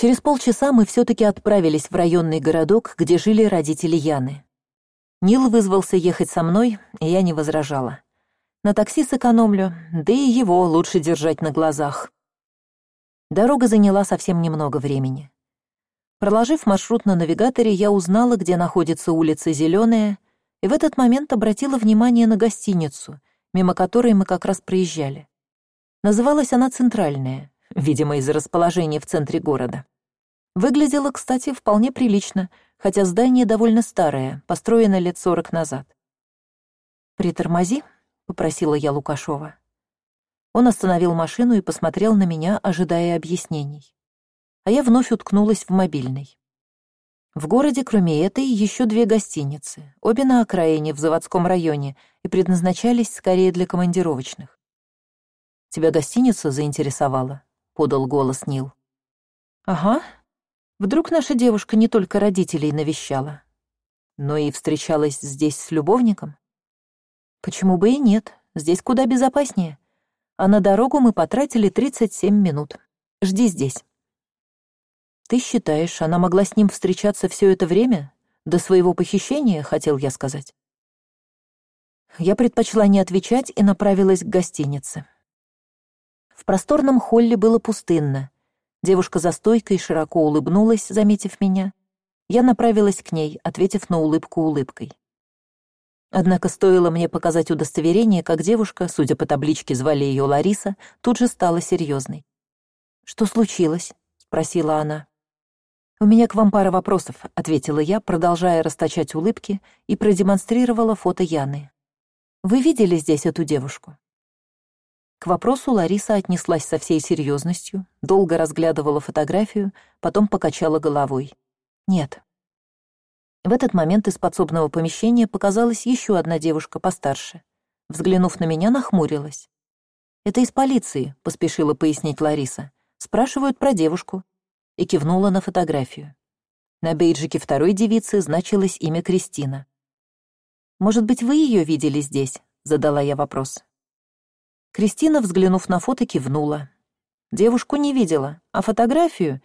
через полчаса мы все таки отправились в районный городок где жили родители яны. Нил вызвался ехать со мной и я не возражала. На такси сэкономлю да и его лучше держать на глазах. Дорога заняла совсем немного времени. Проложив маршрут на навигаторе я узнала где находится улица зеленая и в этот момент обратила внимание на гостиницу мимо которой мы как раз проезжали. Называлась она центральная видимо из за расположения в центре города выглядела кстати вполне прилично хотя здание довольно старое построено лет сорок назад. Притормози попросила я лукашова. Он остановил машину и посмотрел на меня ожидая объяснений. А я вновь уткнулась в мобильный. В городе кроме этой еще две гостиницы обе на окраине в заводском районе и предназначались скорее для командировочных. Тебя гостиница заинтересовала подал голос нил. Ага вдруг наша девушка не только родителей навещала но и встречалась здесь с любовником? Почему бы и нет? Здесь куда безопаснее. А на дорогу мы потратили тридцать семь минут. Жди здесь. Ты считаешь она могла с ним встречаться все это время? До своего похищения хотел я сказать. Я предпочла не отвечать и направилась к гостинице. В просторном холле было пустынно девушка за стойкой широко улыбнулась заметив меня. Я направилась к ней ответив на улыбку улыбкой. Однако стоило мне показать удостоверение как девушка судя по табличке звали ее лариса тут же стала серьезной что случилось спросила она. У меня к вам пара вопросов ответила я продолжая расточать улыбки и продемонстрировала фото яны. Вы видели здесь эту девушку к вопросу лариса отнеслась со всей серьезностью долго разглядывала фотографию потом покачала головой нет в этот момент из подсобного помещения показалась еще одна девушка постарше взглянув на меня нахмурилась это из полиции поспешила пояснить лариса спрашивают про девушку и кивнула на фотографию. На бейджике второй девицы значилось имя Кристина. «Может быть, вы ее видели здесь?» — задала я вопрос. Кристина, взглянув на фото, кивнула. «Девушку не видела, а фотографию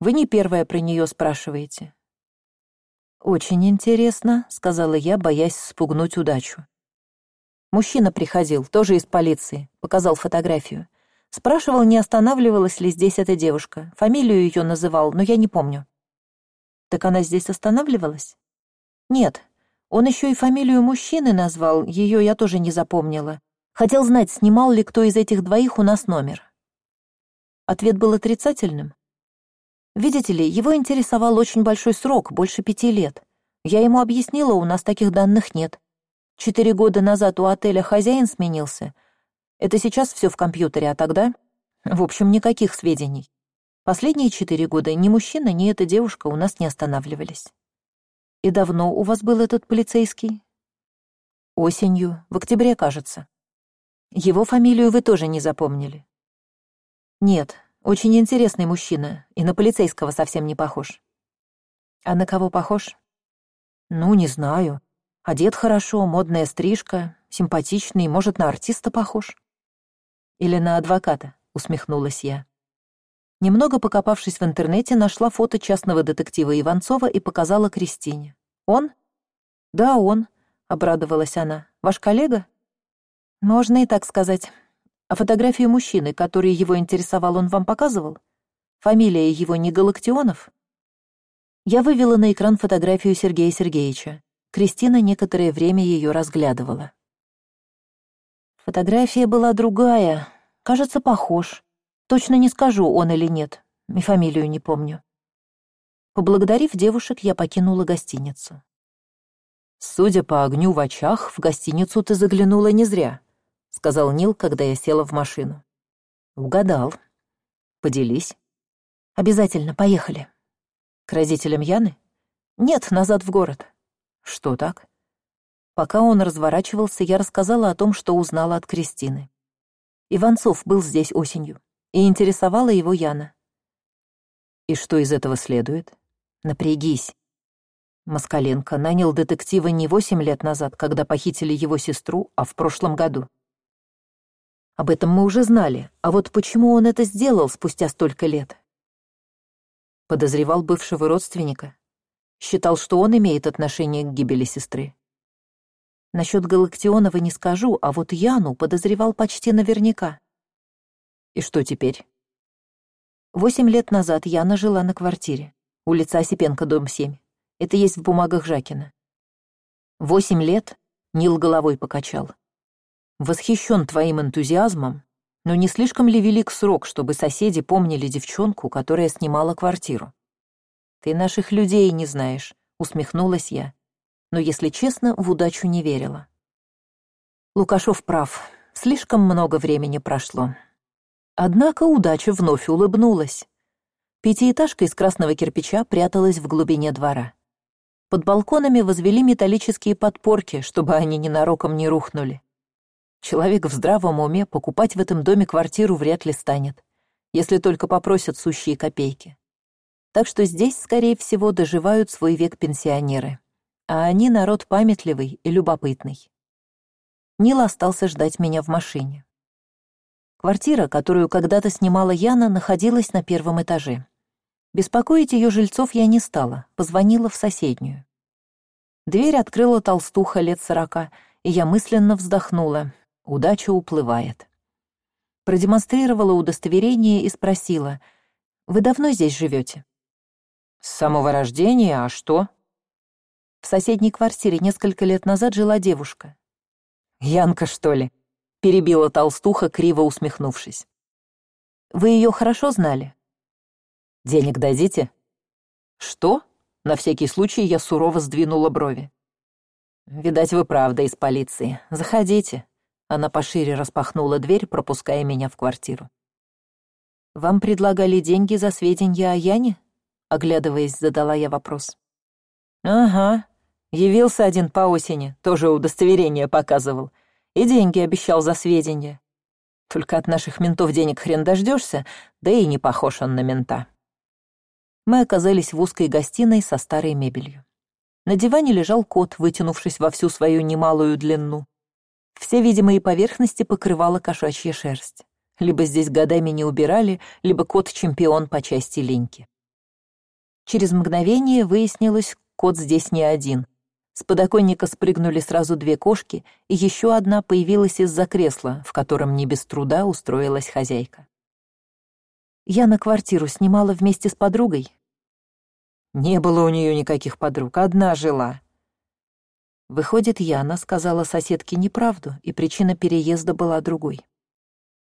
вы не первая про нее спрашиваете». «Очень интересно», — сказала я, боясь спугнуть удачу. Мужчина приходил, тоже из полиции, показал фотографию. Спрашивал, не останавливалась ли здесь эта девушка. Фамилию ее называл, но я не помню. Так она здесь останавливалась? Нет. Он еще и фамилию мужчины назвал, ее я тоже не запомнила. Хотел знать, снимал ли кто из этих двоих у нас номер. Ответ был отрицательным. Видите ли, его интересовал очень большой срок, больше пяти лет. Я ему объяснила, у нас таких данных нет. Четыре года назад у отеля хозяин сменился — это сейчас все в компьютере, а тогда... В общем, никаких сведений. Последние четыре года ни мужчина, ни эта девушка у нас не останавливались. И давно у вас был этот полицейский? Осенью, в октябре, кажется. Его фамилию вы тоже не запомнили. Нет, очень интересный мужчина, и на полицейского совсем не похож. А на кого похож? Ну, не знаю. Одет хорошо, модная стрижка, симпатичный, может, на артиста похож или на адвоката усмехнулась я немного покопавшись в интернете нашла фото частного детектива иванцова и показала кристине он да он обрадовалась она ваш коллега можно и так сказать а фотографию мужчины который его интересовал он вам показывал фамилия его не галактионов я вывела на экран фотографию сергея сергеевича кристина некоторое время ее разглядывала Фотография была другая. Кажется, похож. Точно не скажу, он или нет. И фамилию не помню. Поблагодарив девушек, я покинула гостиницу. «Судя по огню в очах, в гостиницу ты заглянула не зря», — сказал Нил, когда я села в машину. «Угадал. Поделись». «Обязательно, поехали». «К родителям Яны?» «Нет, назад в город». «Что так?» Пока он разворачивался, я рассказала о том, что узнала от Кристины. Иванцов был здесь осенью, и интересовала его Яна. И что из этого следует? Напрягись. Москаленко нанял детектива не восемь лет назад, когда похитили его сестру, а в прошлом году. Об этом мы уже знали, а вот почему он это сделал спустя столько лет? Подозревал бывшего родственника. Считал, что он имеет отношение к гибели сестры. Насчет Галактионова не скажу, а вот Яну подозревал почти наверняка. И что теперь? Восемь лет назад Яна жила на квартире. Улица Осипенко, дом 7. Это есть в бумагах Жакина. Восемь лет Нил головой покачал. Восхищен твоим энтузиазмом, но не слишком ли велик срок, чтобы соседи помнили девчонку, которая снимала квартиру? Ты наших людей не знаешь, усмехнулась я но, если честно, в удачу не верила. Лукашов прав, слишком много времени прошло. Однако удача вновь улыбнулась. Пятиэтажка из красного кирпича пряталась в глубине двора. Под балконами возвели металлические подпорки, чтобы они ненароком не рухнули. Человек в здравом уме покупать в этом доме квартиру вряд ли станет, если только попросят сущие копейки. Так что здесь, скорее всего, доживают свой век пенсионеры а они народ памятливый и любопытный. Нил остался ждать меня в машине. Квартира, которую когда-то снимала Яна, находилась на первом этаже. Беспокоить ее жильцов я не стала, позвонила в соседнюю. Дверь открыла толстуха лет сорока, и я мысленно вздохнула. Удача уплывает. Продемонстрировала удостоверение и спросила, «Вы давно здесь живете? «С самого рождения, а что?» В соседней квартире несколько лет назад жила девушка. «Янка, что ли?» — перебила толстуха, криво усмехнувшись. «Вы ее хорошо знали?» «Денег дадите?» «Что?» — на всякий случай я сурово сдвинула брови. «Видать, вы правда из полиции. Заходите». Она пошире распахнула дверь, пропуская меня в квартиру. «Вам предлагали деньги за сведения о Яне?» Оглядываясь, задала я вопрос. «Ага», Явился один по осени, тоже удостоверение показывал. И деньги обещал за сведения. Только от наших ментов денег хрен дождешься, да и не похож он на мента. Мы оказались в узкой гостиной со старой мебелью. На диване лежал кот, вытянувшись во всю свою немалую длину. Все видимые поверхности покрывала кошачья шерсть. Либо здесь годами не убирали, либо кот чемпион по части линьки. Через мгновение выяснилось, кот здесь не один — с подоконника спрыгнули сразу две кошки, и еще одна появилась из-за кресла, в котором не без труда устроилась хозяйка. Я на квартиру снимала вместе с подругой. Не было у нее никаких подруг, одна жила. Выходит, Яна сказала соседке неправду, и причина переезда была другой.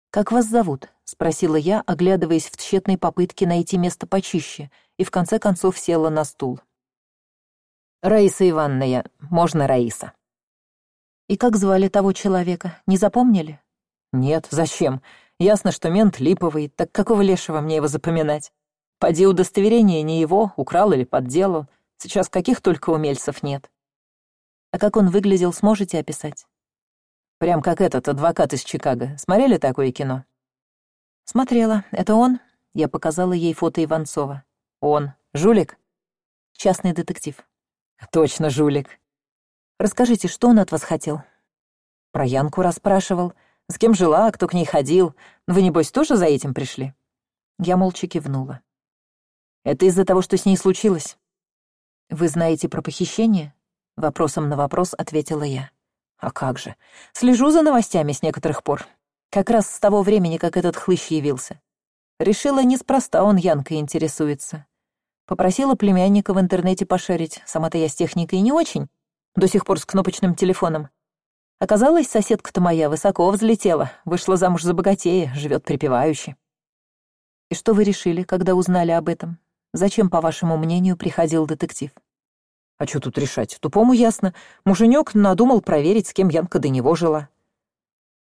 «Как вас зовут?» — спросила я, оглядываясь в тщетной попытке найти место почище, и в конце концов села на стул. «Раиса Ивановна, можно Раиса». «И как звали того человека, не запомнили?» «Нет, зачем? Ясно, что мент липовый, так какого лешего мне его запоминать? Поди удостоверение не его, украл или подделал. Сейчас каких только умельцев нет». «А как он выглядел, сможете описать?» «Прям как этот адвокат из Чикаго. Смотрели такое кино?» «Смотрела. Это он?» Я показала ей фото Иванцова. «Он. Жулик?» «Частный детектив». Точно, жулик. Расскажите, что он от вас хотел? Про Янку расспрашивал. С кем жила, кто к ней ходил. Вы, небось, тоже за этим пришли? Я молча кивнула. Это из-за того, что с ней случилось? Вы знаете про похищение? Вопросом на вопрос ответила я. А как же? Слежу за новостями с некоторых пор. Как раз с того времени, как этот хлыщ явился. Решила, неспроста он Янкой интересуется. Попросила племянника в интернете пошарить, сама-то я с техникой не очень, до сих пор с кнопочным телефоном. Оказалось, соседка-то моя высоко взлетела, вышла замуж за богатея, живет припевающе. И что вы решили, когда узнали об этом? Зачем, по вашему мнению, приходил детектив? А что тут решать? Тупому ясно. Муженек надумал проверить, с кем Янка до него жила.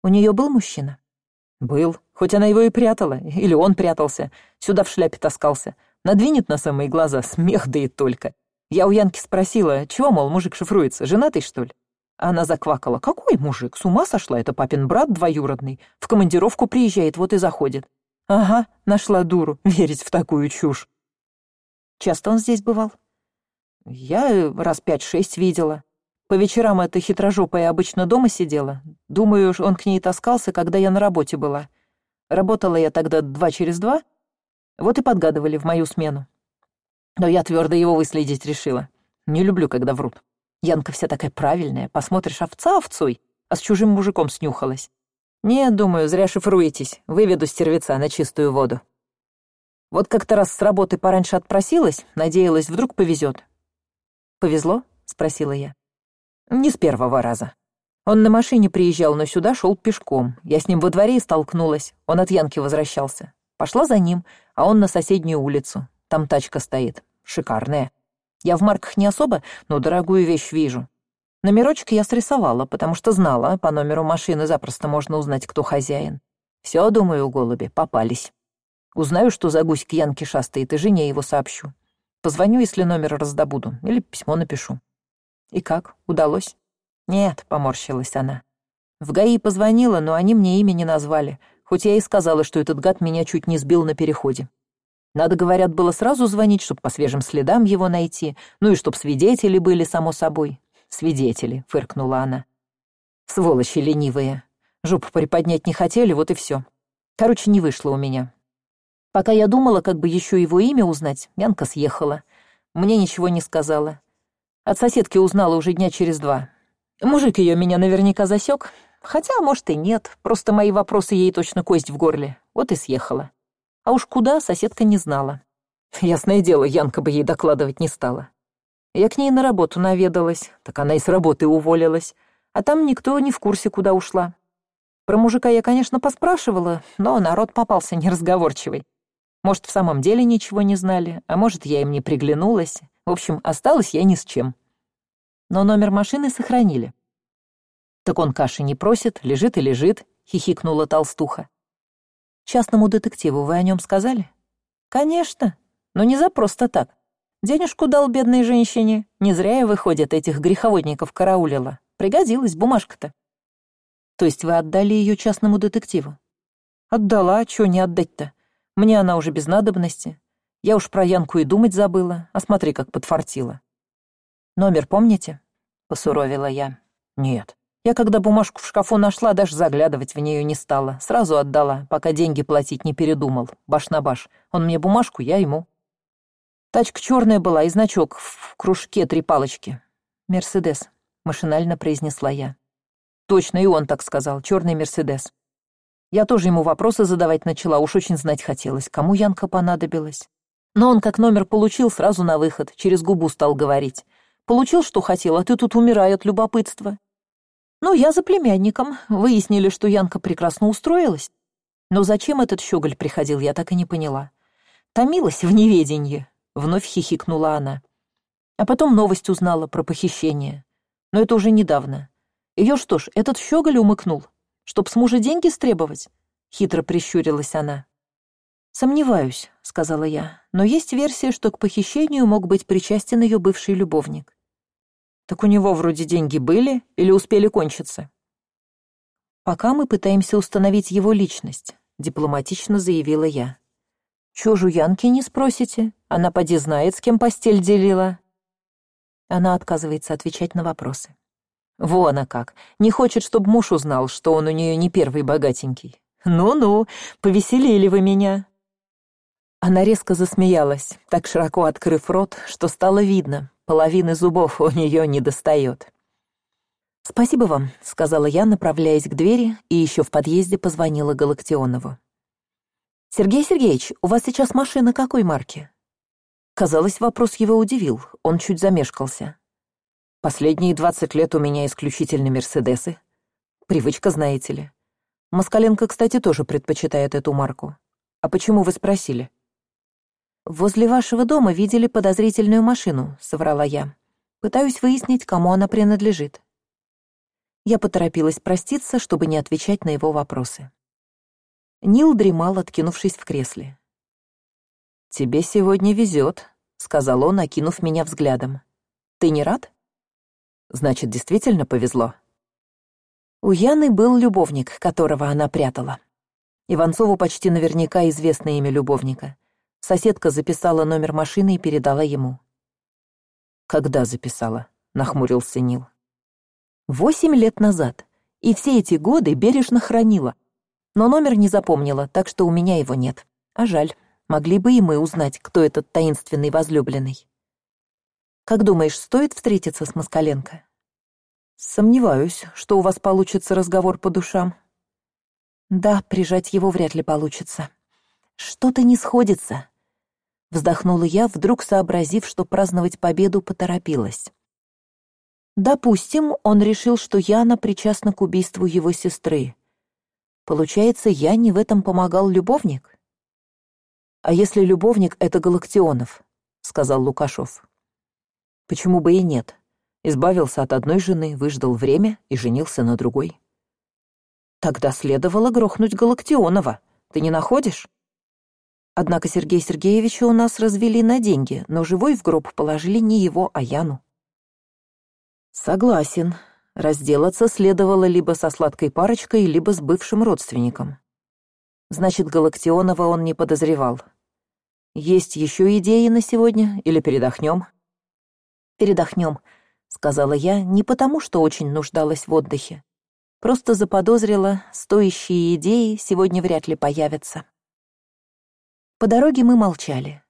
У нее был мужчина? Был. Хоть она его и прятала, или он прятался. Сюда в шляпе таскался. Надвинет на самые глаза, смех да и только. Я у Янки спросила, чего, мол, мужик шифруется, женатый, что ли? Она заквакала. «Какой мужик? С ума сошла? Это папин брат двоюродный. В командировку приезжает, вот и заходит». «Ага, нашла дуру, верить в такую чушь». «Часто он здесь бывал?» «Я раз пять-шесть видела. По вечерам эта хитрожопая обычно дома сидела. Думаю, он к ней таскался, когда я на работе была. Работала я тогда два через два, вот и подгадывали в мою смену. Но я твердо его выследить решила. Не люблю, когда врут. Янка вся такая правильная, посмотришь, овца овцой, а с чужим мужиком снюхалась. Нет, думаю, зря шифруетесь, выведу стервеца на чистую воду. Вот как-то раз с работы пораньше отпросилась, надеялась, вдруг повезет. «Повезло?» — спросила я. «Не с первого раза. Он на машине приезжал, но сюда шел пешком. Я с ним во дворе и столкнулась. Он от Янки возвращался. Пошла за ним, а он на соседнюю улицу. Там тачка стоит. Шикарная. Я в марках не особо, но дорогую вещь вижу. Номерочек я срисовала, потому что знала, по номеру машины запросто можно узнать, кто хозяин. Все, думаю, голуби, попались. Узнаю, что за гусь к Янке шастает, и жене его сообщу. Позвоню, если номер раздобуду, или письмо напишу. И как, удалось? Нет, поморщилась она. В ГАИ позвонила, но они мне имя не назвали, хоть я и сказала, что этот гад меня чуть не сбил на переходе. Надо, говорят, было сразу звонить, чтобы по свежим следам его найти, ну и чтоб свидетели были, само собой. Свидетели, фыркнула она. Сволочи ленивые. Жопу приподнять не хотели, вот и все. Короче, не вышло у меня. Пока я думала, как бы еще его имя узнать, Янка съехала. Мне ничего не сказала. От соседки узнала уже дня через два. Мужик ее меня наверняка засек, хотя, может, и нет. Просто мои вопросы ей точно кость в горле. Вот и съехала. А уж куда, соседка не знала. Ясное дело, Янка бы ей докладывать не стала. Я к ней на работу наведалась, так она и с работы уволилась. А там никто не в курсе, куда ушла. Про мужика я, конечно, поспрашивала, но народ попался неразговорчивый. Может, в самом деле ничего не знали, а может, я им не приглянулась. В общем, осталась я ни с чем. Но номер машины сохранили. «Так он каши не просит, лежит и лежит», — хихикнула толстуха. «Частному детективу вы о нем сказали?» «Конечно, но не за просто так. Денежку дал бедной женщине. Не зря я, выходит, этих греховодников караулила. Пригодилась бумажка-то». «То есть вы отдали ее частному детективу?» «Отдала, а чё не отдать-то? Мне она уже без надобности. Я уж про Янку и думать забыла, а смотри, как подфартила. «Номер помните?» — посуровила я. «Нет. Я, когда бумажку в шкафу нашла, даже заглядывать в нее не стала. Сразу отдала, пока деньги платить не передумал. Баш на баш. Он мне бумажку, я ему». Тачка черная была и значок в кружке три палочки. «Мерседес», — машинально произнесла я. Точно, и он так сказал, черный Мерседес. Я тоже ему вопросы задавать начала, уж очень знать хотелось, кому Янка понадобилась. Но он как номер получил, сразу на выход, через губу стал говорить. Получил, что хотел, а ты тут умирай от любопытства. Ну, я за племянником. Выяснили, что Янка прекрасно устроилась. Но зачем этот щеголь приходил, я так и не поняла. Томилась в неведенье, вновь хихикнула она. А потом новость узнала про похищение. Но это уже недавно. Ее что ж, этот щеголь умыкнул, Чтоб с мужа деньги стребовать?» — хитро прищурилась она. «Сомневаюсь», — сказала я, «но есть версия, что к похищению мог быть причастен ее бывший любовник». «Так у него вроде деньги были или успели кончиться?» «Пока мы пытаемся установить его личность», — дипломатично заявила я. «Чё жуянки не спросите? Она поди знает, с кем постель делила». Она отказывается отвечать на вопросы. Вон она как. Не хочет, чтобы муж узнал, что он у нее не первый богатенький. Ну-ну, повеселили вы меня. Она резко засмеялась, так широко открыв рот, что стало видно, половины зубов у нее не достает. «Спасибо вам», — сказала я, направляясь к двери, и еще в подъезде позвонила Галактионову. «Сергей Сергеевич, у вас сейчас машина какой марки?» Казалось, вопрос его удивил, он чуть замешкался. Последние двадцать лет у меня исключительно Мерседесы. Привычка, знаете ли. Москаленко, кстати, тоже предпочитает эту марку. А почему вы спросили? Возле вашего дома видели подозрительную машину, соврала я. Пытаюсь выяснить, кому она принадлежит. Я поторопилась проститься, чтобы не отвечать на его вопросы. Нил дремал, откинувшись в кресле. «Тебе сегодня везет», — сказал он, окинув меня взглядом. «Ты не рад?» Значит, действительно повезло. У Яны был любовник, которого она прятала. Иванцову почти наверняка известно имя любовника. Соседка записала номер машины и передала ему. «Когда записала?» — нахмурился Нил. «Восемь лет назад. И все эти годы бережно хранила. Но номер не запомнила, так что у меня его нет. А жаль. Могли бы и мы узнать, кто этот таинственный возлюбленный. Как думаешь, стоит встретиться с Москаленко? Сомневаюсь, что у вас получится разговор по душам. Да, прижать его вряд ли получится. Что-то не сходится. Вздохнула я, вдруг сообразив, что праздновать победу поторопилась. Допустим, он решил, что Яна причастна к убийству его сестры. Получается, я не в этом помогал любовник? а если любовник это галактионов сказал лукашов почему бы и нет? Избавился от одной жены выждал время и женился на другой. Тогда следовало грохнуть галактионова. Ты не находишь? Однако сергея сергеевича у нас развели на деньги но живой в гроб положили не его а яну. Согласен. Разделаться следовало либо со сладкой парочкой либо с бывшим родственником. Значит галактионова он не подозревал. Есть еще идеи на сегодня или передохнем передохнем сказала я не потому что очень нуждалась в отдыхе. Просто заподозрила стоящие идеи сегодня вряд ли появятся. По дороге мы молчали.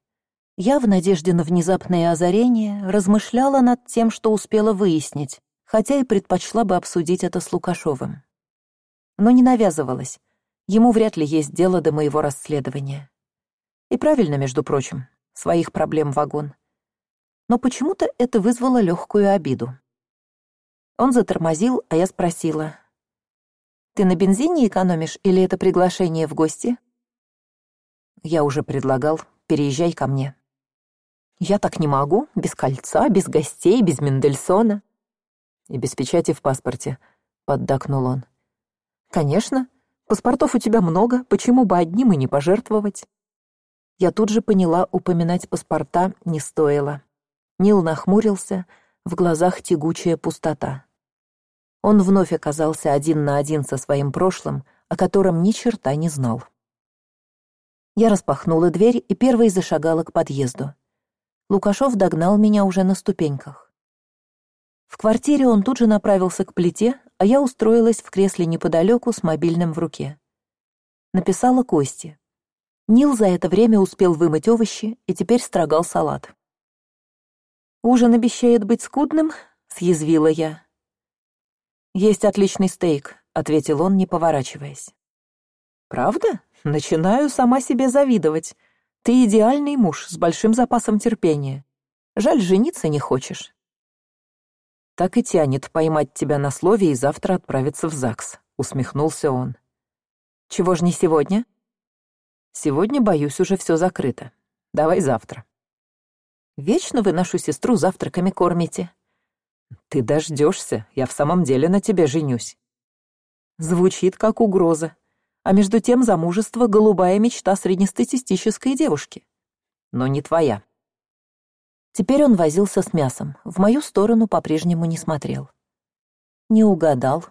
Я в надежде на внезапное озарение размышляла над тем что успела выяснить хотя и предпочла бы обсудить это с лукашовым. Но не навязывалась. Ему вряд ли есть дело до моего расследования. И правильно между прочим своих проблем вагон но почему то это вызвало легкую обиду. Он затормозил а я спросила ты на бензине экономишь или это приглашение в гости? Я уже предлагал переезжай ко мне я так не могу без кольца без гостей без мендельсона и без печати в паспорте поддакнул он. Конечно паспортов у тебя много почему бы одним и не пожертвовать? Я тут же поняла упоминать паспорта не стоило нил нахмурился в глазах тягучая пустота. Он вновь оказался один на один со своим прошлым о котором ни черта не знал. Я распахнула дверь и первой зашагала к подъезду. Лукашов догнал меня уже на ступеньках. В квартире он тут же направился к плите а я устроилась в кресле неподалеку с мобильным в руке. Написала кости нил за это время успел вымыть овощи и теперь строгал салат ужин обещает быть скудным съязвила я есть отличный стейк ответил он не поворачиваясь правда начинаю сама себе завидовать ты идеальный муж с большим запасом терпения жаль жениться не хочешь так и тянет поймать тебя на слове и завтра отправиться в ЗАГС», — усмехнулся он. «Чего ж не сегодня?» «Сегодня, боюсь, уже все закрыто. Давай завтра». «Вечно вы нашу сестру завтраками кормите». «Ты дождешься, я в самом деле на тебе женюсь». Звучит как угроза. А между тем замужество — голубая мечта среднестатистической девушки. Но не твоя. Теперь он возился с мясом, в мою сторону по-прежнему не смотрел. Не угадал.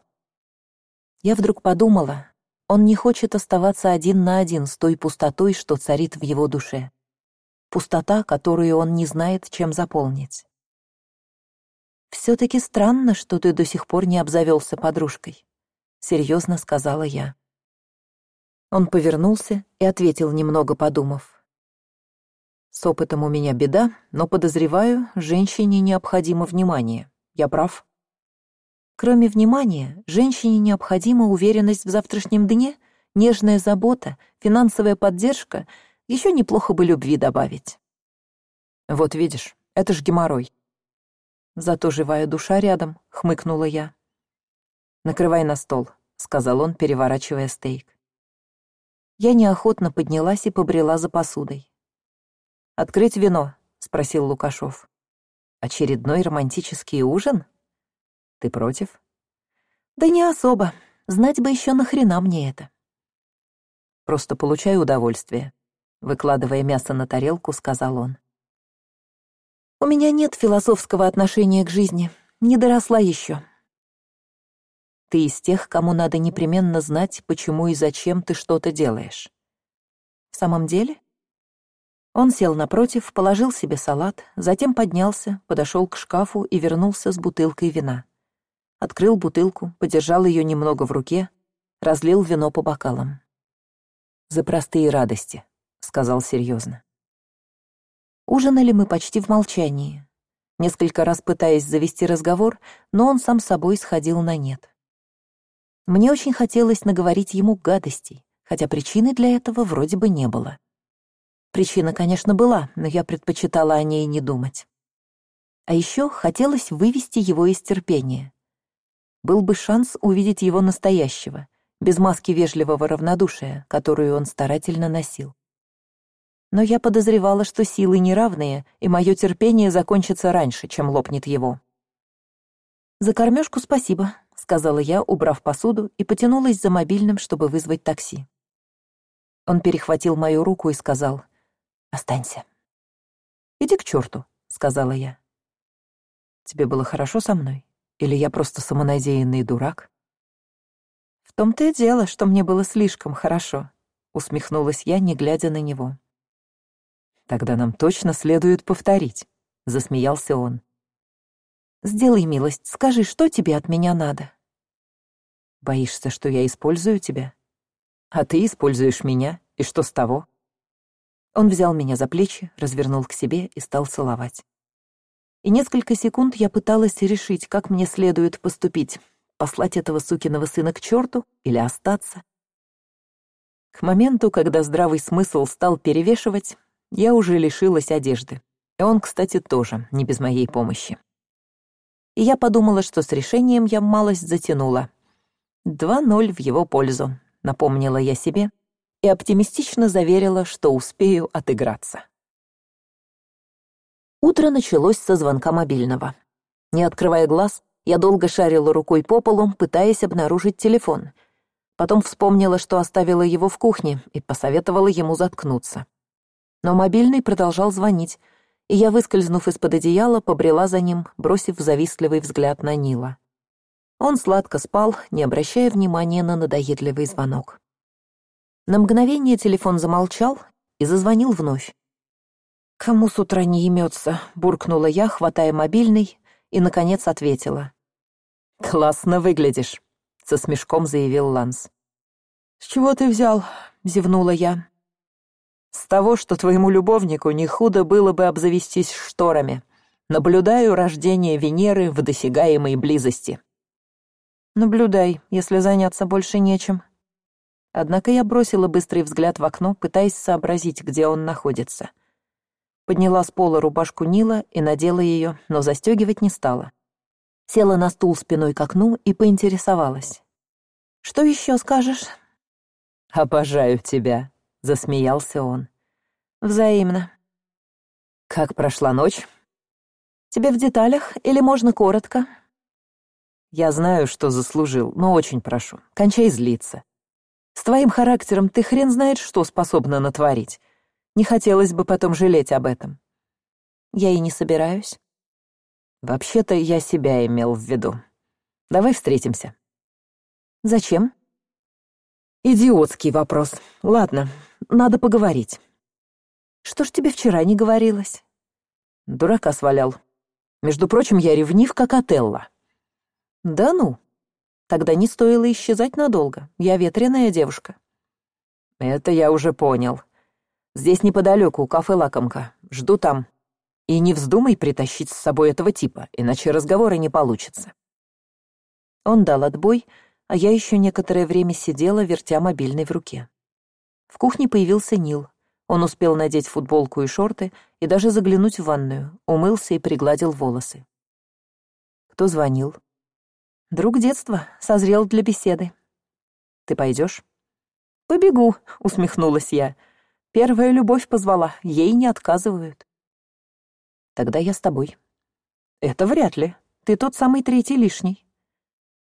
Я вдруг подумала, он не хочет оставаться один на один с той пустотой, что царит в его душе. Пустота, которую он не знает, чем заполнить. «Все-таки странно, что ты до сих пор не обзавелся подружкой», — серьезно сказала я. Он повернулся и ответил, немного подумав. С опытом у меня беда, но подозреваю, женщине необходимо внимание. Я прав? Кроме внимания, женщине необходима уверенность в завтрашнем дне, нежная забота, финансовая поддержка, еще неплохо бы любви добавить. Вот видишь, это ж геморрой. Зато живая душа рядом, хмыкнула я. Накрывай на стол, сказал он, переворачивая стейк. Я неохотно поднялась и побрела за посудой открыть вино спросил лукашов очередной романтический ужин ты против да не особо знать бы еще нахрена мне это просто получай удовольствие выкладывая мясо на тарелку сказал он. У меня нет философского отношения к жизни. Не доросла еще ты из тех кому надо непременно знать почему и зачем ты что то делаешь в самом деле? Он сел напротив положил себе салат затем поднялся подошел к шкафу и вернулся с бутылкой вина. Открыл бутылку подержал ее немного в руке разлил вино по бокалам. За простые радости — сказал серьезно. Ужинали мы почти в молчании, несколько раз пытаясь завести разговор, но он сам собой сходил на нет. Мне очень хотелось наговорить ему гадостей, хотя причины для этого вроде бы не было. Причина, конечно, была, но я предпочитала о ней не думать. А еще хотелось вывести его из терпения. Был бы шанс увидеть его настоящего, без маски вежливого равнодушия, которую он старательно носил. Но я подозревала, что силы неравные, и мое терпение закончится раньше, чем лопнет его. «За кормежку спасибо», — сказала я, убрав посуду, и потянулась за мобильным, чтобы вызвать такси. Он перехватил мою руку и сказал «Останься». «Иди к черту», — сказала я. «Тебе было хорошо со мной? Или я просто самонадеянный дурак?» «В том-то и дело, что мне было слишком хорошо», — усмехнулась я, не глядя на него. «Тогда нам точно следует повторить», — засмеялся он. «Сделай милость, скажи, что тебе от меня надо?» «Боишься, что я использую тебя?» «А ты используешь меня, и что с того?» Он взял меня за плечи, развернул к себе и стал целовать. И несколько секунд я пыталась решить, как мне следует поступить, послать этого сукиного сына к черту или остаться. К моменту, когда здравый смысл стал перевешивать, я уже лишилась одежды. И он, кстати, тоже, не без моей помощи. И я подумала, что с решением я малость затянула. Два ноль в его пользу, напомнила я себе, и оптимистично заверила, что успею отыграться. Утро началось со звонка мобильного. Не открывая глаз, я долго шарила рукой по полу, пытаясь обнаружить телефон. Потом вспомнила, что оставила его в кухне, и посоветовала ему заткнуться. Но мобильный продолжал звонить, и я, выскользнув из-под одеяла, побрела за ним, бросив завистливый взгляд на Нила. Он сладко спал, не обращая внимания на надоедливый звонок. На мгновение телефон замолчал и зазвонил вновь. «Кому с утра не имется?» — буркнула я, хватая мобильный, и, наконец, ответила. «Классно выглядишь», — со смешком заявил Ланс. «С чего ты взял?» — зевнула я. «С того, что твоему любовнику не худо было бы обзавестись шторами. Наблюдаю рождение Венеры в досягаемой близости». «Наблюдай, если заняться больше нечем», Однако я бросила быстрый взгляд в окно, пытаясь сообразить, где он находится. Подняла с пола рубашку Нила и надела ее, но застегивать не стала. Села на стул спиной к окну и поинтересовалась. «Что еще скажешь?» «Обожаю тебя», — засмеялся он. «Взаимно». «Как прошла ночь?» «Тебе в деталях или можно коротко?» «Я знаю, что заслужил, но очень прошу, кончай злиться. С твоим характером ты хрен знает, что способна натворить. Не хотелось бы потом жалеть об этом. Я и не собираюсь. Вообще-то я себя имел в виду. Давай встретимся. Зачем? Идиотский вопрос. Ладно, надо поговорить. Что ж тебе вчера не говорилось? Дурака свалял. Между прочим, я ревнив, как Отелло. Да ну, Тогда не стоило исчезать надолго. Я ветреная девушка. Это я уже понял. Здесь неподалеку, кафе «Лакомка». Жду там. И не вздумай притащить с собой этого типа, иначе разговора не получится. Он дал отбой, а я еще некоторое время сидела, вертя мобильный в руке. В кухне появился Нил. Он успел надеть футболку и шорты и даже заглянуть в ванную, умылся и пригладил волосы. Кто звонил? Друг детства, созрел для беседы. Ты пойдешь? Побегу, усмехнулась я. Первая любовь позвала, ей не отказывают. Тогда я с тобой. Это вряд ли. Ты тот самый третий лишний.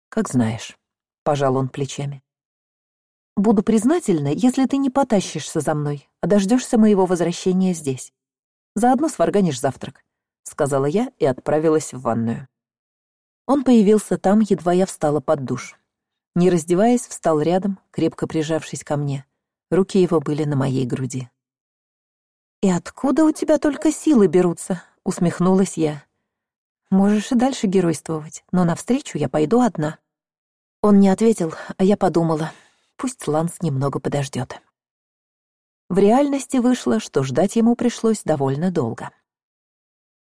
Как знаешь, пожал он плечами. Буду признательна, если ты не потащишься за мной, а дождешься моего возвращения здесь. Заодно сварганишь завтрак, сказала я и отправилась в ванную. Он появился там, едва я встала под душ. Не раздеваясь, встал рядом, крепко прижавшись ко мне. Руки его были на моей груди. «И откуда у тебя только силы берутся?» — усмехнулась я. «Можешь и дальше геройствовать, но навстречу я пойду одна». Он не ответил, а я подумала, пусть Ланс немного подождет. В реальности вышло, что ждать ему пришлось довольно долго.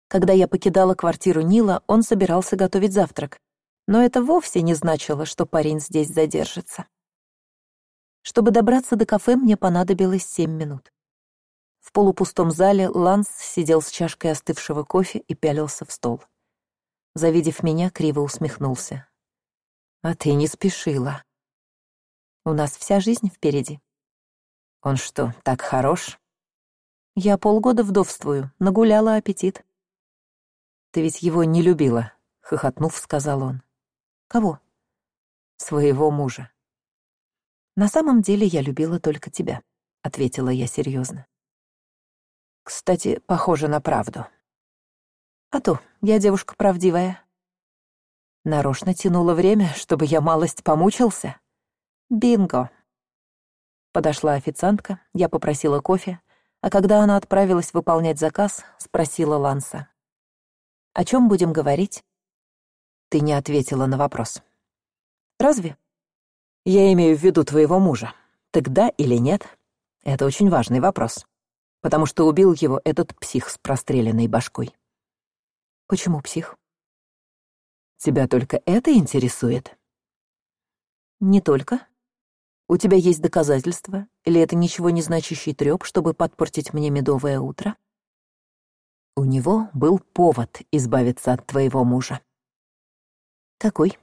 Когда я покидала квартиру Нила, он собирался готовить завтрак, но это вовсе не значило, что парень здесь задержится. Чтобы добраться до кафе, мне понадобилось семь минут. В полупустом зале Ланс сидел с чашкой остывшего кофе и пялился в стол. Завидев меня, криво усмехнулся. «А ты не спешила. У нас вся жизнь впереди». «Он что, так хорош?» «Я полгода вдовствую, нагуляла аппетит». «Ты ведь его не любила», — хохотнув, сказал он. «Кого?» «Своего мужа». «На самом деле я любила только тебя», — ответила я серьезно. «Кстати, похоже на правду». «А то, я девушка правдивая». Нарочно тянуло время, чтобы я малость помучился. Бинго. Подошла официантка, я попросила кофе, а когда она отправилась выполнять заказ, спросила Ланса. «О чем будем говорить?» Ты не ответила на вопрос. «Разве?» «Я имею в виду твоего мужа. Так да или нет?» Это очень важный вопрос, потому что убил его этот псих с простреленной башкой. «Почему псих?» «Тебя только это интересует?» «Не только», у тебя есть доказательства, или это ничего не значащий трёп, чтобы подпортить мне медовое утро? У него был повод избавиться от твоего мужа. Какой?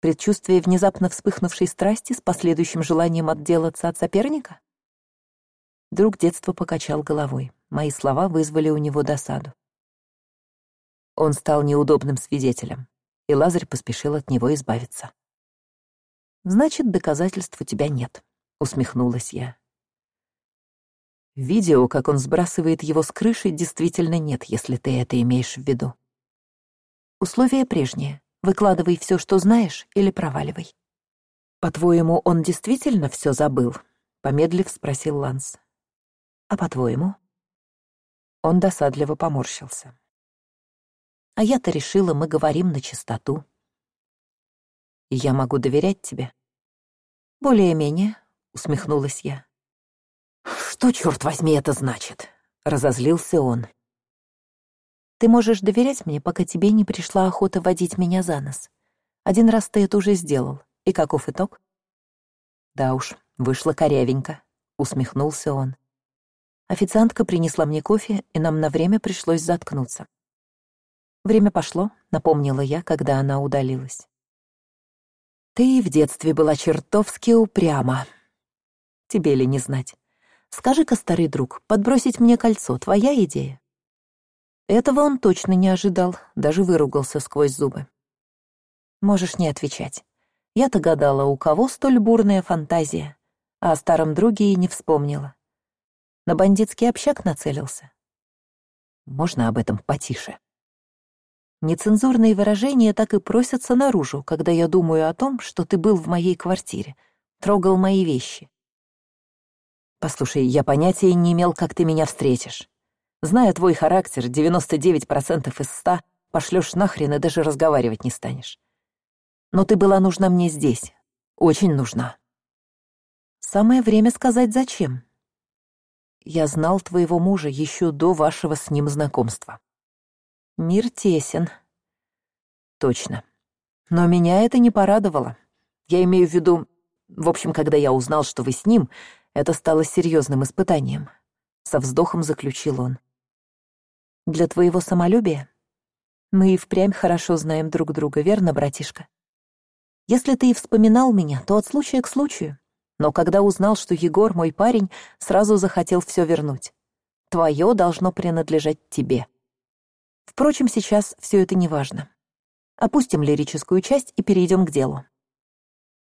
Предчувствие внезапно вспыхнувшей страсти с последующим желанием отделаться от соперника? Друг детства покачал головой. Мои слова вызвали у него досаду. Он стал неудобным свидетелем, и Лазарь поспешил от него избавиться. Значит, доказательств у тебя нет, усмехнулась я. Видео, как он сбрасывает его с крыши, действительно нет, если ты это имеешь в виду. Условие прежнее. Выкладывай все, что знаешь, или проваливай. По-твоему, он действительно все забыл? Помедлив спросил Ланс. А по-твоему? Он досадливо поморщился. А я-то решила, мы говорим на чистоту я могу доверять тебе?» «Более-менее», — усмехнулась я. «Что, черт возьми, это значит?» — разозлился он. «Ты можешь доверять мне, пока тебе не пришла охота водить меня за нос. Один раз ты это уже сделал. И каков итог?» «Да уж, вышло корявенько», — усмехнулся он. Официантка принесла мне кофе, и нам на время пришлось заткнуться. Время пошло, напомнила я, когда она удалилась. Ты в детстве была чертовски упряма. Тебе ли не знать? Скажи-ка, старый друг, подбросить мне кольцо — твоя идея? Этого он точно не ожидал, даже выругался сквозь зубы. Можешь не отвечать. Я-то гадала, у кого столь бурная фантазия, а о старом друге и не вспомнила. На бандитский общак нацелился. Можно об этом потише? Нецензурные выражения так и просятся наружу, когда я думаю о том, что ты был в моей квартире, трогал мои вещи. Послушай, я понятия не имел, как ты меня встретишь. Зная твой характер, 99% из 100 пошлёшь нахрен и даже разговаривать не станешь. Но ты была нужна мне здесь. Очень нужна. Самое время сказать, зачем. Я знал твоего мужа еще до вашего с ним знакомства. Мир тесен. Точно. Но меня это не порадовало. Я имею в виду... В общем, когда я узнал, что вы с ним, это стало серьезным испытанием. Со вздохом заключил он. Для твоего самолюбия? Мы и впрямь хорошо знаем друг друга, верно, братишка? Если ты и вспоминал меня, то от случая к случаю. Но когда узнал, что Егор мой парень, сразу захотел все вернуть. Твое должно принадлежать тебе. Впрочем, сейчас все это не важно. Опустим лирическую часть и перейдем к делу.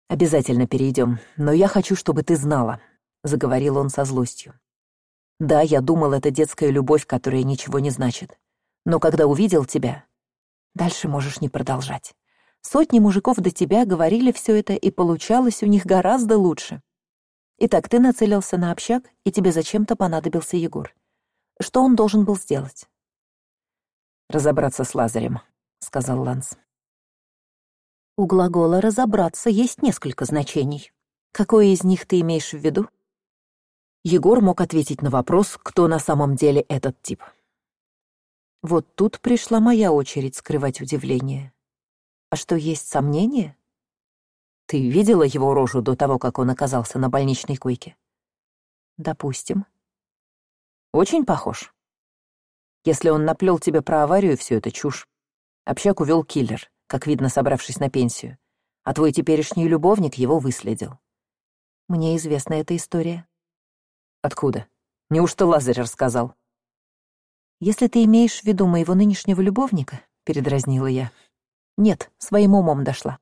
«Обязательно перейдем, но я хочу, чтобы ты знала», — заговорил он со злостью. «Да, я думал, это детская любовь, которая ничего не значит. Но когда увидел тебя...» Дальше можешь не продолжать. Сотни мужиков до тебя говорили все это, и получалось у них гораздо лучше. Итак, ты нацелился на общак, и тебе зачем-то понадобился Егор. Что он должен был сделать? Разобраться с Лазарем», — сказал Ланс. У глагола «разобраться» есть несколько значений. Какое из них ты имеешь в виду? Егор мог ответить на вопрос, кто на самом деле этот тип. Вот тут пришла моя очередь скрывать удивление. А что, есть сомнения? Ты видела его рожу до того, как он оказался на больничной койке? Допустим. Очень похож. Если он наплел тебе про аварию, все это чушь. Общак увел киллер, как видно, собравшись на пенсию. А твой теперешний любовник его выследил. Мне известна эта история. Откуда? Неужто Лазарь рассказал? Если ты имеешь в виду моего нынешнего любовника, передразнила я. Нет, своим умом дошла.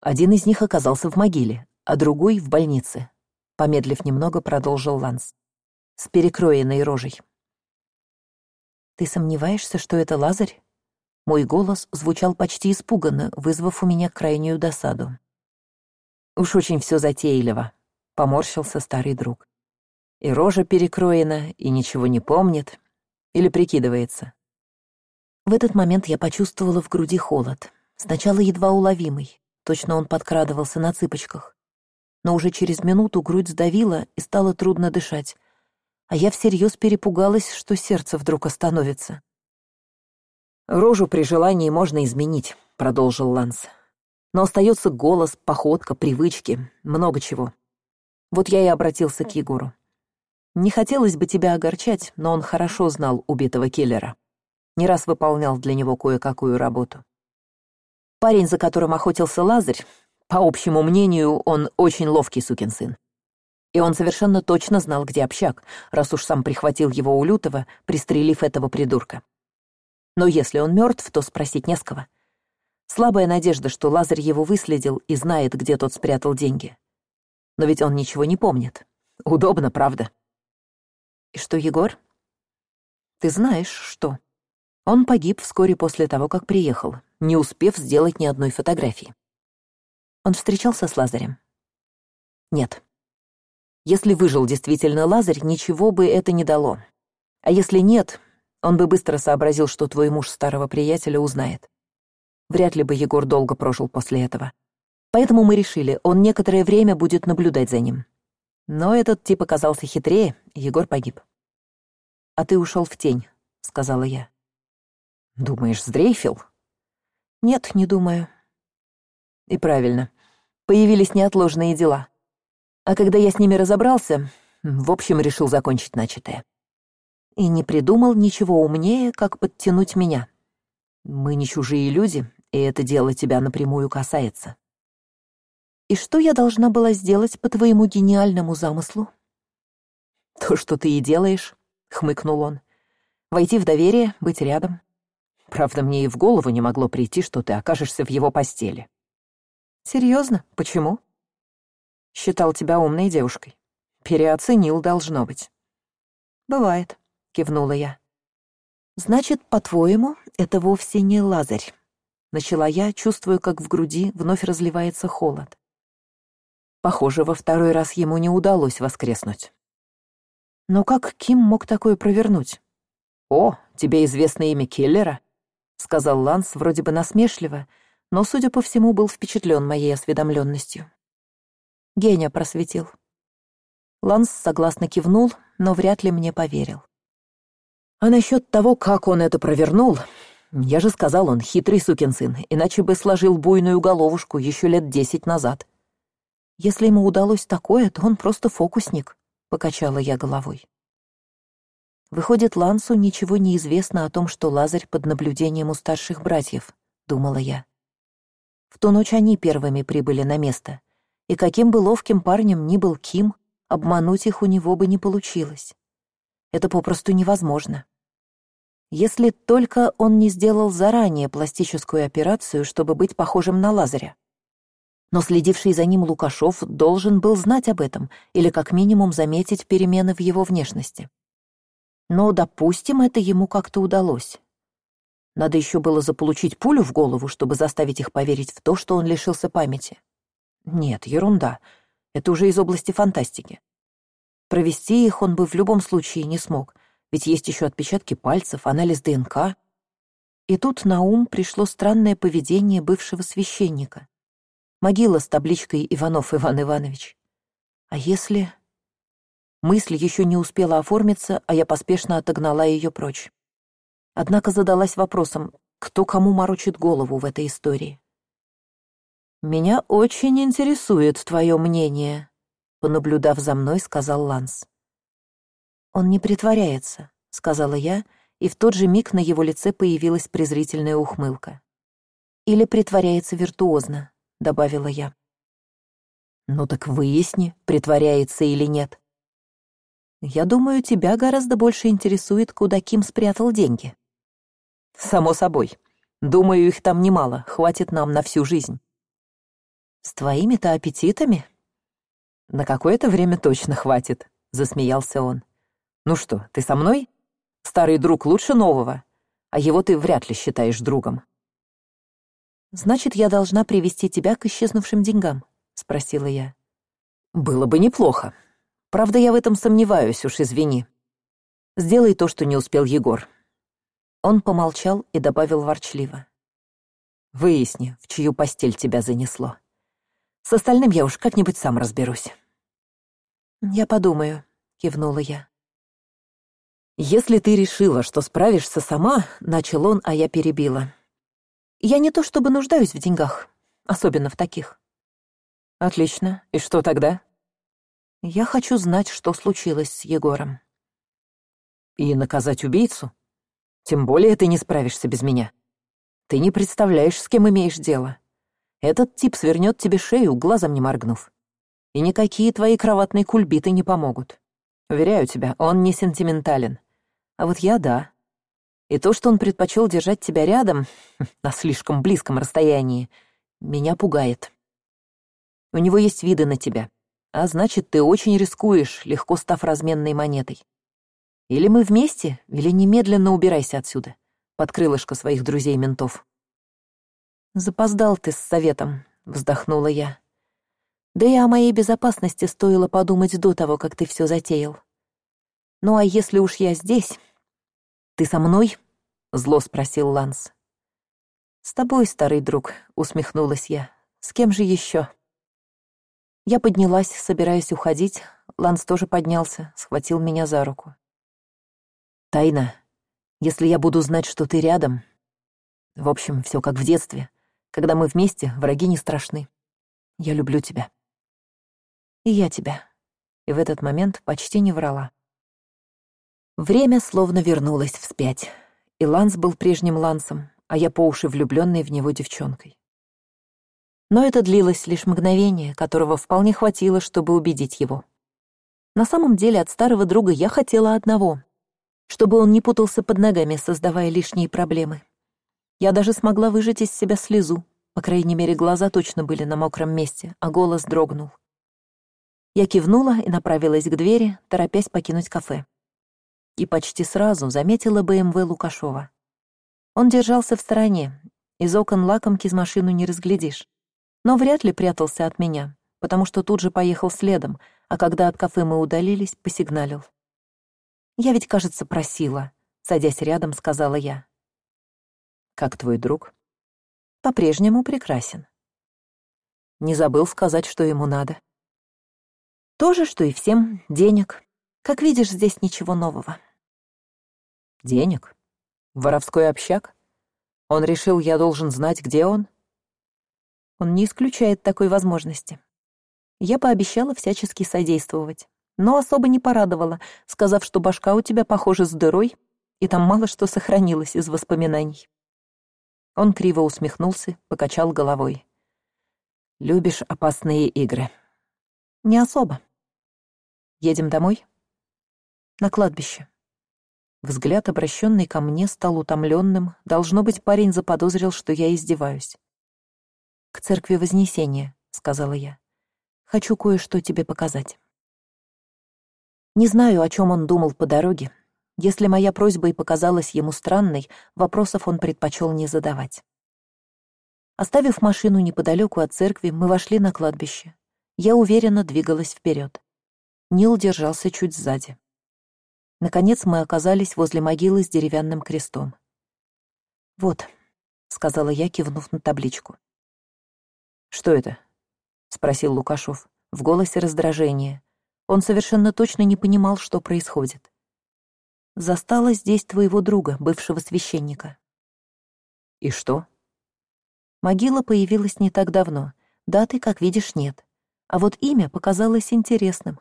Один из них оказался в могиле, а другой — в больнице. Помедлив немного, продолжил Ланс. С перекроенной рожей. «Ты сомневаешься, что это Лазарь?» Мой голос звучал почти испуганно, вызвав у меня крайнюю досаду. «Уж очень все затейливо», — поморщился старый друг. «И рожа перекроена, и ничего не помнит. Или прикидывается». В этот момент я почувствовала в груди холод. Сначала едва уловимый, Точно он подкрадывался на цыпочках. Но уже через минуту грудь сдавила и стало трудно дышать. А я всерьез перепугалась, что сердце вдруг остановится. «Рожу при желании можно изменить», — продолжил Ланс. «Но остается голос, походка, привычки, много чего. Вот я и обратился к Егору. Не хотелось бы тебя огорчать, но он хорошо знал убитого киллера. Не раз выполнял для него кое-какую работу. Парень, за которым охотился Лазарь, по общему мнению, он очень ловкий сукин сын. И он совершенно точно знал, где общак, раз уж сам прихватил его у Лютого, пристрелив этого придурка. Но если он мертв, то спросить не с кого. Слабая надежда, что Лазарь его выследил и знает, где тот спрятал деньги. Но ведь он ничего не помнит. Удобно, правда? И что, Егор? Ты знаешь, что? Он погиб вскоре после того, как приехал, не успев сделать ни одной фотографии. Он встречался с Лазарем? Нет. Если выжил действительно Лазарь, ничего бы это не дало. А если нет, он бы быстро сообразил, что твой муж старого приятеля узнает. Вряд ли бы Егор долго прожил после этого. Поэтому мы решили, он некоторое время будет наблюдать за ним. Но этот тип оказался хитрее, Егор погиб. «А ты ушел в тень», — сказала я. «Думаешь, сдрейфил?» Нет, не думаю. И правильно. Появились неотложные дела. А когда я с ними разобрался, в общем, решил закончить начатое. И не придумал ничего умнее, как подтянуть меня. Мы не чужие люди, и это дело тебя напрямую касается. И что я должна была сделать по твоему гениальному замыслу? То, что ты и делаешь, — хмыкнул он. Войти в доверие, быть рядом. Правда, мне и в голову не могло прийти, что ты окажешься в его постели. Серьезно? Почему? Считал тебя умной девушкой. Переоценил, должно быть. Бывает, кивнула я. Значит, по-твоему, это вовсе не Лазарь. Начала я, чувствуя, как в груди вновь разливается холод. Похоже, во второй раз ему не удалось воскреснуть. Но как Ким мог такое провернуть? «О, тебе известно имя киллера?» — сказал Ланс вроде бы насмешливо, но, судя по всему, был впечатлен моей осведомленностью. Геня просветил. Ланс согласно кивнул, но вряд ли мне поверил. А насчет того, как он это провернул, я же сказал, он хитрый сукин сын, иначе бы сложил буйную головушку еще лет десять назад. Если ему удалось такое, то он просто фокусник, — покачала я головой. Выходит, Лансу ничего не известно о том, что Лазарь под наблюдением у старших братьев, думала я. В ту ночь они первыми прибыли на место, и каким бы ловким парнем ни был Ким, обмануть их у него бы не получилось. Это попросту невозможно. Если только он не сделал заранее пластическую операцию, чтобы быть похожим на Лазаря. Но следивший за ним Лукашов должен был знать об этом или как минимум заметить перемены в его внешности. Но, допустим, это ему как-то удалось. Надо еще было заполучить пулю в голову, чтобы заставить их поверить в то, что он лишился памяти. Нет, ерунда. Это уже из области фантастики. Провести их он бы в любом случае не смог, ведь есть еще отпечатки пальцев, анализ ДНК. И тут на ум пришло странное поведение бывшего священника. Могила с табличкой «Иванов Иван Иванович». А если... мысль еще не успела оформиться а я поспешно отогнала ее прочь однако задалась вопросом кто кому морочит голову в этой истории меня очень интересует твое мнение понаблюдав за мной сказал ланс. Он не притворяется сказала я и в тот же миг на его лице появилась презрительная ухмылка. Или притворяется виртуозно добавила я. Ну так выясни притворяется или нет я думаю тебя гораздо больше интересует куда ким спрятал деньги само собой. Думаю их там немало. Хватит нам на всю жизнь с твоими то аппетитами? На какое то время точно хватит засмеялся он. Ну что ты со мной? Старый друг лучше нового а его ты вряд ли считаешь другом. Значит я должна привести тебя к исчезнувшим деньгам спросила я. Было бы неплохо. Правда я в этом сомневаюсь уж извини. Сделай то что не успел егор. Он помолчал и добавил ворчливо. Выясни в чью постель тебя занесло с остальным я уж как нибудь сам разберусь я подумаю кивнула я. Если ты решила что справишься сама начал он а я перебила. Я не то чтобы нуждаюсь в деньгах особенно в таких отлично. И что тогда? Я хочу знать что случилось с егором и наказать убийцу? Тем более ты не справишься без меня. Ты не представляешь с кем имеешь дело этот тип свернет тебе шею глазом не моргнув. И никакие твои кроватные кульбиты не помогут. Уверяю тебя он не сентиментален. А вот я да. И то что он предпочел держать тебя рядом на слишком близком расстоянии меня пугает. У него есть виды на тебя. А значит ты очень рискуешь легко став разменной монетой. Или мы вместе или немедленно убирайся отсюда. Под крылышко своих друзей ментов запоздал ты с советом вздохнула я. Да и о моей безопасности стоило подумать до того как ты все затеял. Ну а если уж я здесь ты со мной зло спросил ланс. С тобой старый друг усмехнулась я. С кем же еще я поднялась собираясь уходить. Ланс тоже поднялся схватил меня за руку. Тайна если я буду знать что ты рядом в общем все как в детстве когда мы вместе враги не страшны. Я люблю тебя. И я тебя. И в этот момент почти не врала. Время словно вернулось вспять. И ланс был прежним лансом а я по уши влюбленной в него девчонкой. Но это длилось лишь мгновение которого вполне хватило чтобы убедить его. На самом деле от старого друга я хотела одного чтобы он не путался под ногами создавая лишние проблемы я даже смогла выжать из себя слезу. По крайней мере глаза точно были на мокром месте а голос дрогнул. Я кивнула и направилась к двери торопясь покинуть кафе. И почти сразу заметила бмв лукашова. Он держался в стороне. Из окон лакомки из машину не разглядишь. Но вряд ли прятался от меня потому что тут же поехал следом а когда от кафе мы удалились посигналил. Я ведь кажется просила садясь рядом сказала я как твой друг? По прежнему прекрасен не забыл сказать что ему надо то же что и всем. Денег. Как видишь здесь ничего нового денег? Воровской общак? Он решил я должен знать где он? Он не исключает такой возможности. Я пообещала всячески содействовать но особо не порадовала сказав что башка у тебя похожа с дырой и там мало что сохранилось из воспоминаний он криво усмехнулся покачал головой. Любишь опасные игры? Не особо едем домой? На кладбище взгляд обращенный ко мне стал утомленным. Должно быть парень заподозрил что я издеваюсь. К церкви вознесения сказала я. Хочу кое что тебе показать не знаю о чем он думал по дороге если моя просьба и показалась ему странной вопросов он предпочел не задавать. Оставив машину неподалеку от церкви мы вошли на кладбище. Я уверенно двигалась вперед. Нил держался чуть сзади. Наконец мы оказались возле могилы с деревянным крестом. Вот сказала я кивнув на табличку. Что это спросил лукашов в голосе раздражение Он совершенно точно не понимал, что происходит. Застала здесь твоего друга, бывшего священника. И что? Могила появилась не так давно. Даты, как видишь, нет. А вот имя показалось интересным.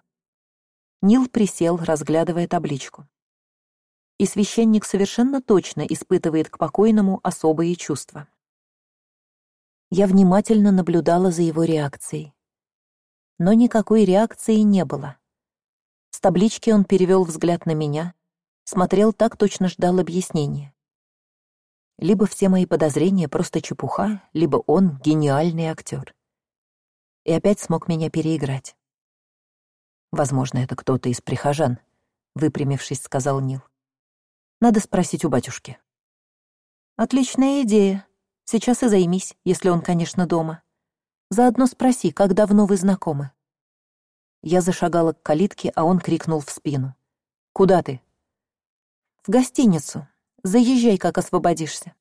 Нил присел, разглядывая табличку. И священник совершенно точно испытывает к покойному особые чувства. Я внимательно наблюдала за его реакцией. Но никакой реакции не было. С таблички он перевел взгляд на меня, смотрел так, точно ждал объяснения. Либо все мои подозрения просто чепуха, либо он гениальный актер. И опять смог меня переиграть. Возможно, это кто-то из прихожан, выпрямившись, сказал Нил. Надо спросить у батюшки. Отличная идея. Сейчас и займись, если он, конечно, дома. Заодно спроси, как давно вы знакомы. Я зашагала к калитке, а он крикнул в спину. «Куда ты?» «В гостиницу. Заезжай, как освободишься».